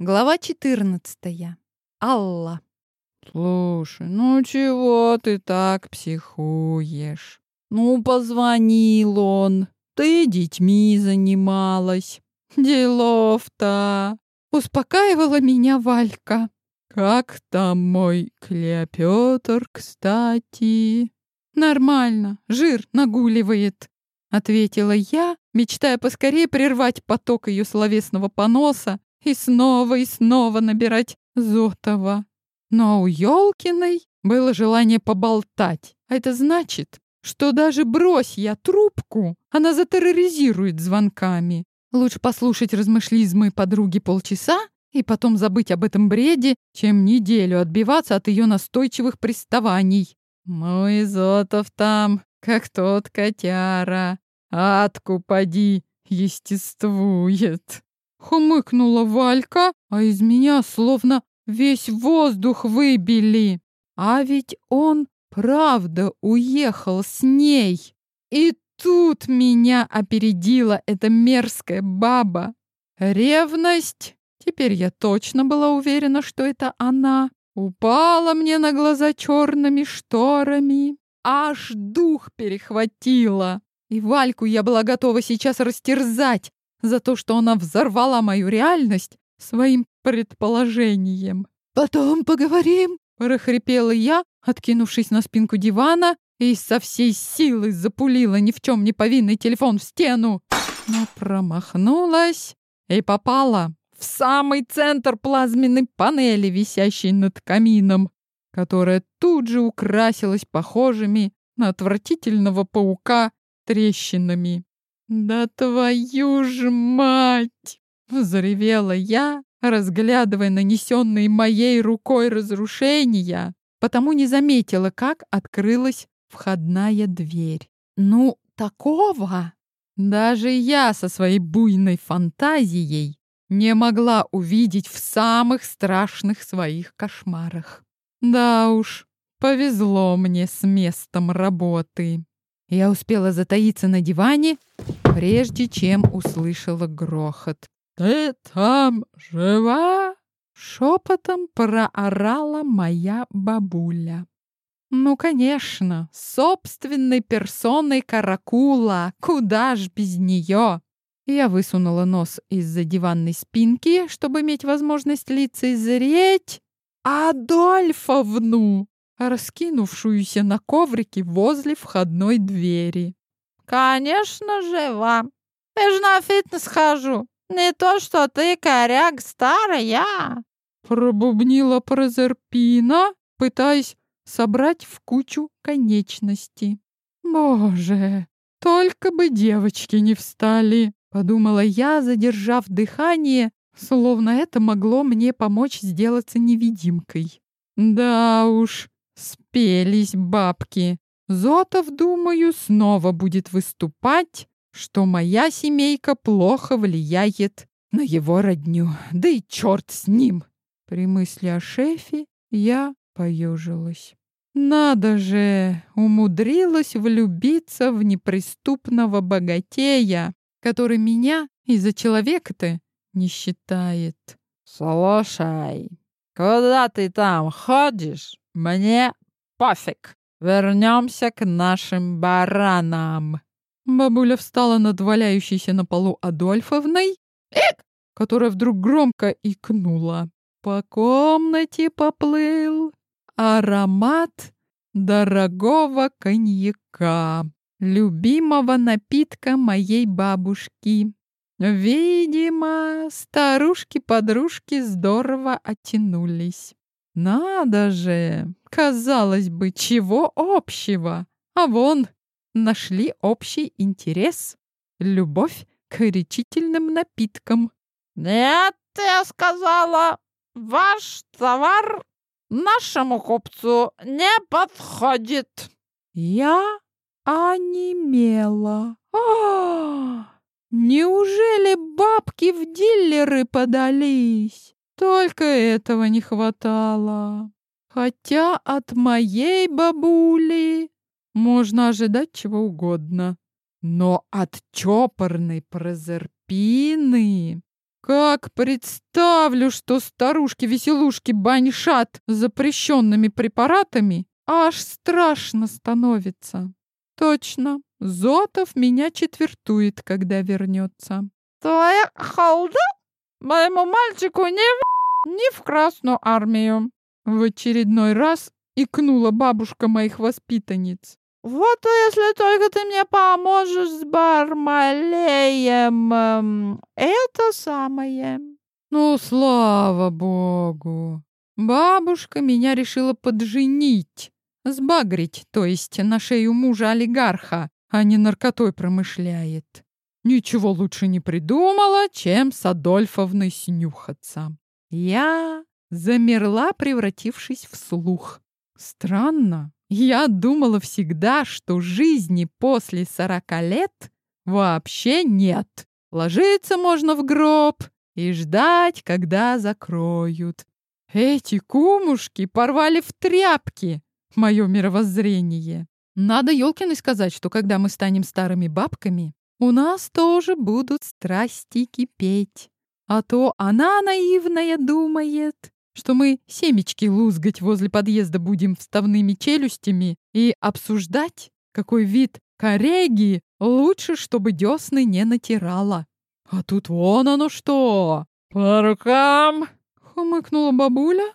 Глава 14. Алла. Слушай, ну чего ты так психуешь? Ну, позвонил он. Ты детьми занималась. Делов-то. Успокаивала меня Валька. Как там мой Клеопётр, кстати? Нормально, жир нагуливает, ответила я, мечтая поскорее прервать поток ее словесного поноса и снова и снова набирать Зотова. Но у Ёлкиной было желание поболтать. А это значит, что даже брось я трубку, она затерроризирует звонками. Лучше послушать размышлизмы подруги полчаса и потом забыть об этом бреде, чем неделю отбиваться от ее настойчивых приставаний. «Мой Зотов там, как тот котяра, атку поди, естествует». Хмыкнула Валька, а из меня словно весь воздух выбили. А ведь он правда уехал с ней. И тут меня опередила эта мерзкая баба. Ревность, теперь я точно была уверена, что это она, упала мне на глаза черными шторами. Аж дух перехватила. И Вальку я была готова сейчас растерзать, за то, что она взорвала мою реальность своим предположением. «Потом поговорим», — прохрипела я, откинувшись на спинку дивана и со всей силы запулила ни в чем не повинный телефон в стену. Но промахнулась и попала в самый центр плазменной панели, висящей над камином, которая тут же украсилась похожими на отвратительного паука трещинами. «Да твою ж мать!» — взревела я, разглядывая нанесенные моей рукой разрушения, потому не заметила, как открылась входная дверь. Ну, такого даже я со своей буйной фантазией не могла увидеть в самых страшных своих кошмарах. Да уж, повезло мне с местом работы. Я успела затаиться на диване, прежде чем услышала грохот. «Ты там жива?» — шепотом проорала моя бабуля. Ну, конечно, собственной персоной каракула, куда ж без нее? Я высунула нос из-за диванной спинки, чтобы иметь возможность лицезреть Адольфовну, раскинувшуюся на коврике возле входной двери. «Конечно, жива. Я же на фитнес хожу. Не то, что ты, коряк, старая!» Пробубнила Прозерпина, пытаясь собрать в кучу конечности. «Боже, только бы девочки не встали!» — подумала я, задержав дыхание, словно это могло мне помочь сделаться невидимкой. «Да уж, Спелись бабки. Зотов, думаю, снова будет выступать, что моя семейка плохо влияет на его родню. Да и черт с ним. При мысли о шефе я поежилась. Надо же, умудрилась влюбиться в неприступного богатея, который меня из-за человека-то не считает. «Слушай, куда ты там ходишь?» Мне пофиг. Вернемся к нашим баранам. Бабуля встала над валяющейся на полу Адольфовной, Эк! которая вдруг громко икнула. По комнате поплыл аромат дорогого коньяка, любимого напитка моей бабушки. Видимо, старушки-подружки здорово оттянулись. Надо же! Казалось бы, чего общего? А вон, нашли общий интерес. Любовь к речительным напиткам. «Нет, я сказала, ваш товар нашему купцу не подходит». Я онемела. А, неужели бабки в дилеры подались? Только этого не хватало. Хотя от моей бабули можно ожидать чего угодно. Но от чопорной прозерпины Как представлю, что старушки-веселушки баньшат запрещенными препаратами, аж страшно становится. Точно, Зотов меня четвертует, когда вернется. Твоя халда моему мальчику не в... ни в Красную армию. В очередной раз икнула бабушка моих воспитанниц. Вот если только ты мне поможешь с Бармалеем. Эм, это самое. Ну, слава богу. Бабушка меня решила подженить. Сбагрить, то есть на шею мужа олигарха, а не наркотой промышляет. Ничего лучше не придумала, чем с Адольфовной снюхаться. Я замерла, превратившись в слух. Странно. Я думала всегда, что жизни после сорока лет вообще нет. Ложиться можно в гроб и ждать, когда закроют. Эти кумушки порвали в тряпки мое мировоззрение. Надо Ёлкиной сказать, что когда мы станем старыми бабками, у нас тоже будут страсти кипеть. А то она наивная думает, что мы семечки лузгать возле подъезда будем вставными челюстями и обсуждать, какой вид кореги лучше, чтобы десны не натирала. А тут вон оно что! По рукам! Хмыкнула бабуля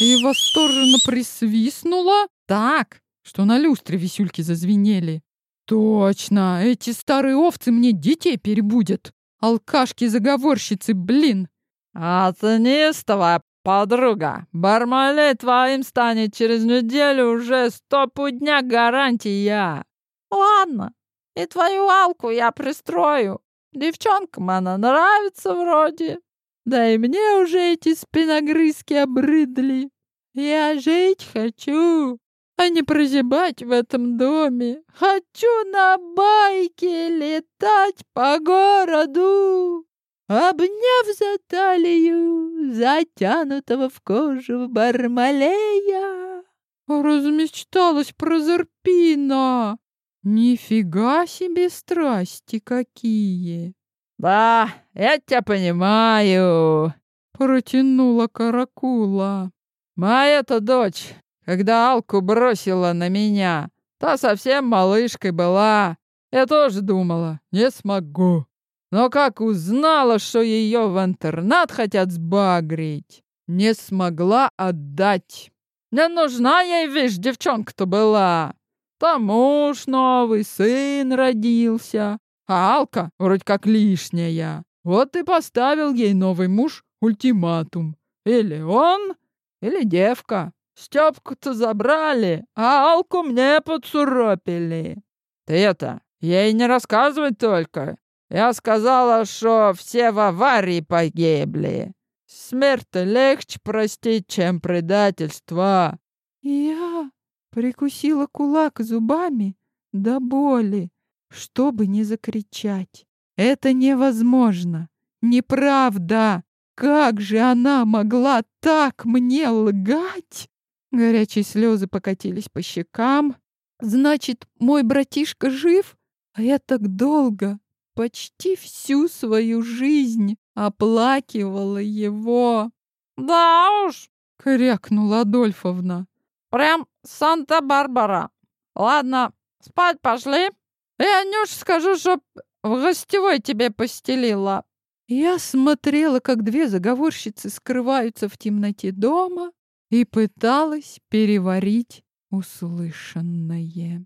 и восторженно присвистнула так, что на люстре висюльки зазвенели. Точно, эти старые овцы мне детей перебудят. Алкашки-заговорщицы, блин. Оценистого Подруга, Бармалей твоим станет через неделю уже сто пудня гарантия. Ладно, и твою Алку я пристрою. Девчонкам она нравится вроде. Да и мне уже эти спиногрызки обрыдли. Я жить хочу, а не прозябать в этом доме. Хочу на байке летать по городу обняв за талию затянутого в кожу бармалея. Размечталась Прозерпина. Нифига себе страсти какие! Да, я тебя понимаю, протянула Каракула. Моя-то дочь, когда Алку бросила на меня, та совсем малышкой была. Я тоже думала, не смогу. Но как узнала, что ее в интернат хотят сбагрить, не смогла отдать. Не нужна ей, видишь, девчонка-то была. Там муж новый, сын родился, а Алка вроде как лишняя. Вот и поставил ей новый муж ультиматум. Или он, или девка. Стёпку-то забрали, а Алку мне подсуропили. Ты это, ей не рассказывай только. Я сказала, что все в аварии погибли. Смерть легче простить, чем предательство. Я прикусила кулак зубами до боли, чтобы не закричать. Это невозможно. Неправда. Как же она могла так мне лгать? Горячие слезы покатились по щекам. Значит, мой братишка жив? А я так долго, почти всю свою жизнь оплакивала его. «Да уж!» — крякнула Адольфовна. «Прям Санта-Барбара. Ладно, спать пошли. Я Нюш скажу, чтоб в гостевой тебе постелила». Я смотрела, как две заговорщицы скрываются в темноте дома и пыталась переварить услышанное.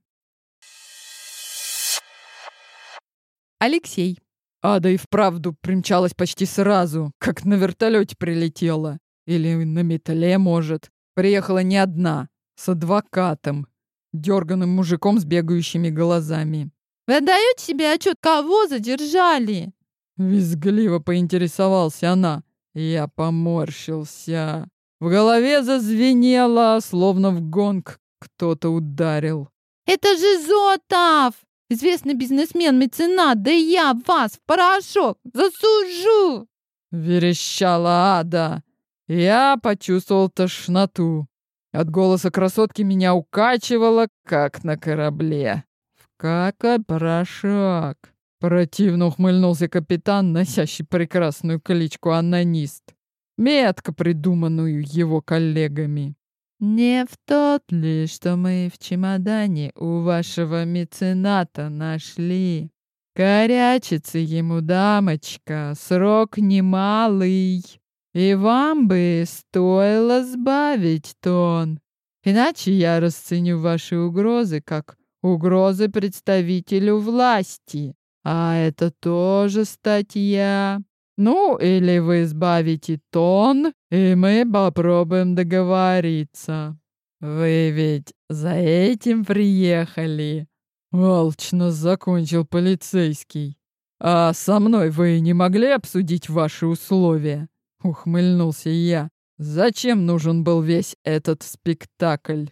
Алексей. Ада и вправду примчалась почти сразу, как на вертолете прилетела. Или на металле, может. Приехала не одна, с адвокатом, дерганым мужиком с бегающими глазами. «Вы отдаете себе отчет, кого задержали?» Визгливо поинтересовался она. Я поморщился. В голове зазвенело, словно в гонг кто-то ударил. «Это же Зотов! Известный бизнесмен-меценат, да я вас в порошок засужу!» Верещала ада. Я почувствовал тошноту. От голоса красотки меня укачивало, как на корабле. В какой порошок? Противно ухмыльнулся капитан, носящий прекрасную кличку «Анонист», метко придуманную его коллегами. «Не в тот ли, что мы в чемодане у вашего мецената нашли? Корячится ему, дамочка, срок немалый, и вам бы стоило сбавить тон, иначе я расценю ваши угрозы как угрозы представителю власти». А это тоже статья. Ну, или вы избавите тон, и мы попробуем договориться. Вы ведь за этим приехали. Волчно закончил полицейский. А со мной вы не могли обсудить ваши условия? Ухмыльнулся я. Зачем нужен был весь этот спектакль?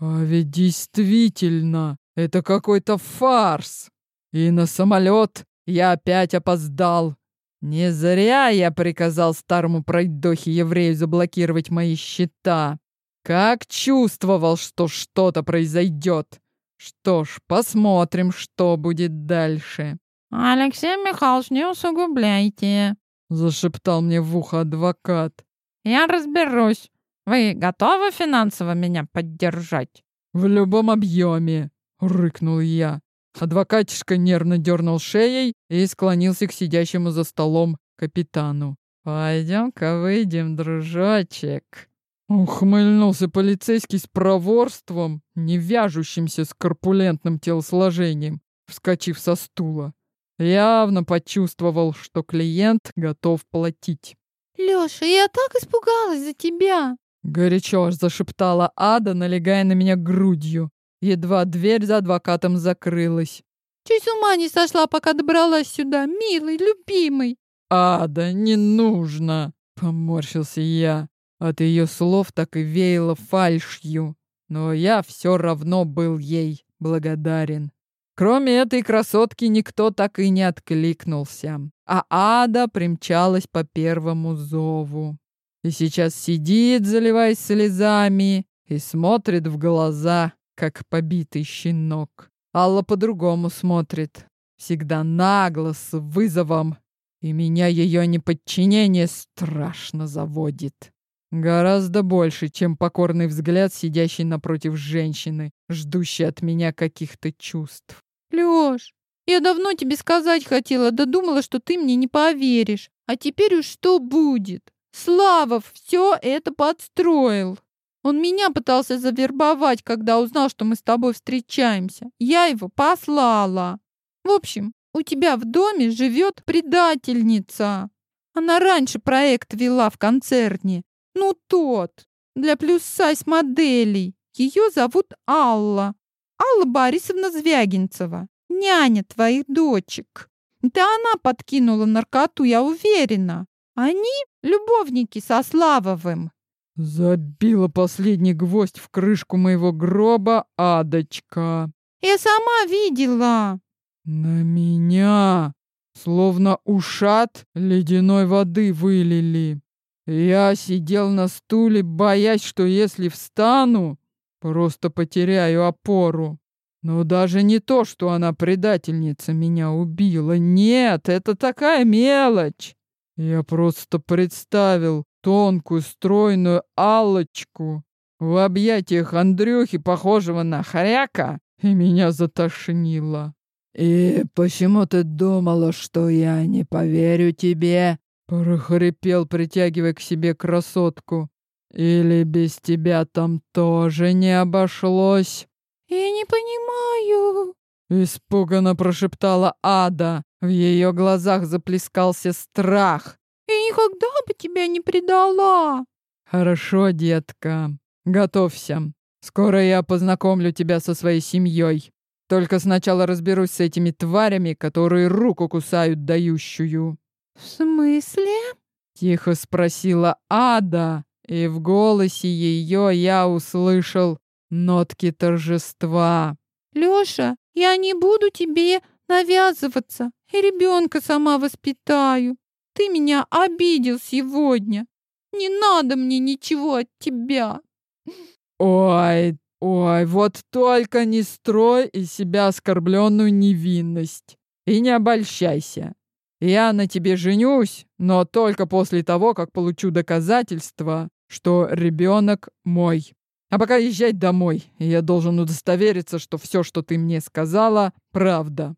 А ведь действительно, это какой-то фарс. И на самолет я опять опоздал. Не зря я приказал старому пройдохе еврею заблокировать мои счета. Как чувствовал, что что-то произойдет. Что ж, посмотрим, что будет дальше. «Алексей Михайлович, не усугубляйте», — зашептал мне в ухо адвокат. «Я разберусь. Вы готовы финансово меня поддержать?» «В любом объеме», — рыкнул я. Адвокатишка нервно дернул шеей и склонился к сидящему за столом капитану. «Пойдем-ка выйдем, дружочек!» Ухмыльнулся полицейский с проворством, не вяжущимся с корпулентным телосложением, вскочив со стула. Явно почувствовал, что клиент готов платить. «Лёша, я так испугалась за тебя!» Горячо зашептала Ада, налегая на меня грудью. Едва дверь за адвокатом закрылась. Чуть с ума не сошла, пока добралась сюда, милый, любимый. «Ада, не нужно!» — поморщился я. От ее слов так и веяло фальшью. Но я все равно был ей благодарен. Кроме этой красотки никто так и не откликнулся. А Ада примчалась по первому зову. И сейчас сидит, заливаясь слезами, и смотрит в глаза, как побитый щенок. Алла по-другому смотрит. Всегда нагло, с вызовом. И меня ее неподчинение страшно заводит. Гораздо больше, чем покорный взгляд, сидящий напротив женщины, ждущей от меня каких-то чувств. Лёш, я давно тебе сказать хотела, да думала, что ты мне не поверишь. А теперь уж что будет? Славов все это подстроил. Он меня пытался завербовать, когда узнал, что мы с тобой встречаемся. Я его послала. В общем, у тебя в доме живет предательница. Она раньше проект вела в концерне. Ну, тот, для плюс-сайз моделей. Ее зовут Алла. Алла Борисовна Звягинцева. Няня твоих дочек. Да она подкинула наркоту, я уверена. Они любовники со Славовым. Забила последний гвоздь в крышку моего гроба Адочка. Я сама видела. На меня словно ушат ледяной воды вылили. Я сидел на стуле, боясь, что если встану, просто потеряю опору. Но даже не то, что она предательница меня убила. Нет, это такая мелочь. Я просто представил, тонкую, стройную Аллочку в объятиях Андрюхи, похожего на хряка, и меня затошнило. «И почему ты думала, что я не поверю тебе?» прохрипел, притягивая к себе красотку. «Или без тебя там тоже не обошлось?» «Я не понимаю», — испуганно прошептала Ада. В ее глазах заплескался страх. Я никогда бы тебя не предала. Хорошо, детка. Готовься. Скоро я познакомлю тебя со своей семьей. Только сначала разберусь с этими тварями, которые руку кусают дающую. В смысле? Тихо спросила Ада, и в голосе ее я услышал нотки торжества. Лёша, я не буду тебе навязываться, и ребенка сама воспитаю. Ты меня обидел сегодня. Не надо мне ничего от тебя. Ой, ой, вот только не строй из себя оскорбленную невинность. И не обольщайся. Я на тебе женюсь, но только после того, как получу доказательства, что ребенок мой. А пока езжай домой, я должен удостовериться, что все, что ты мне сказала, правда.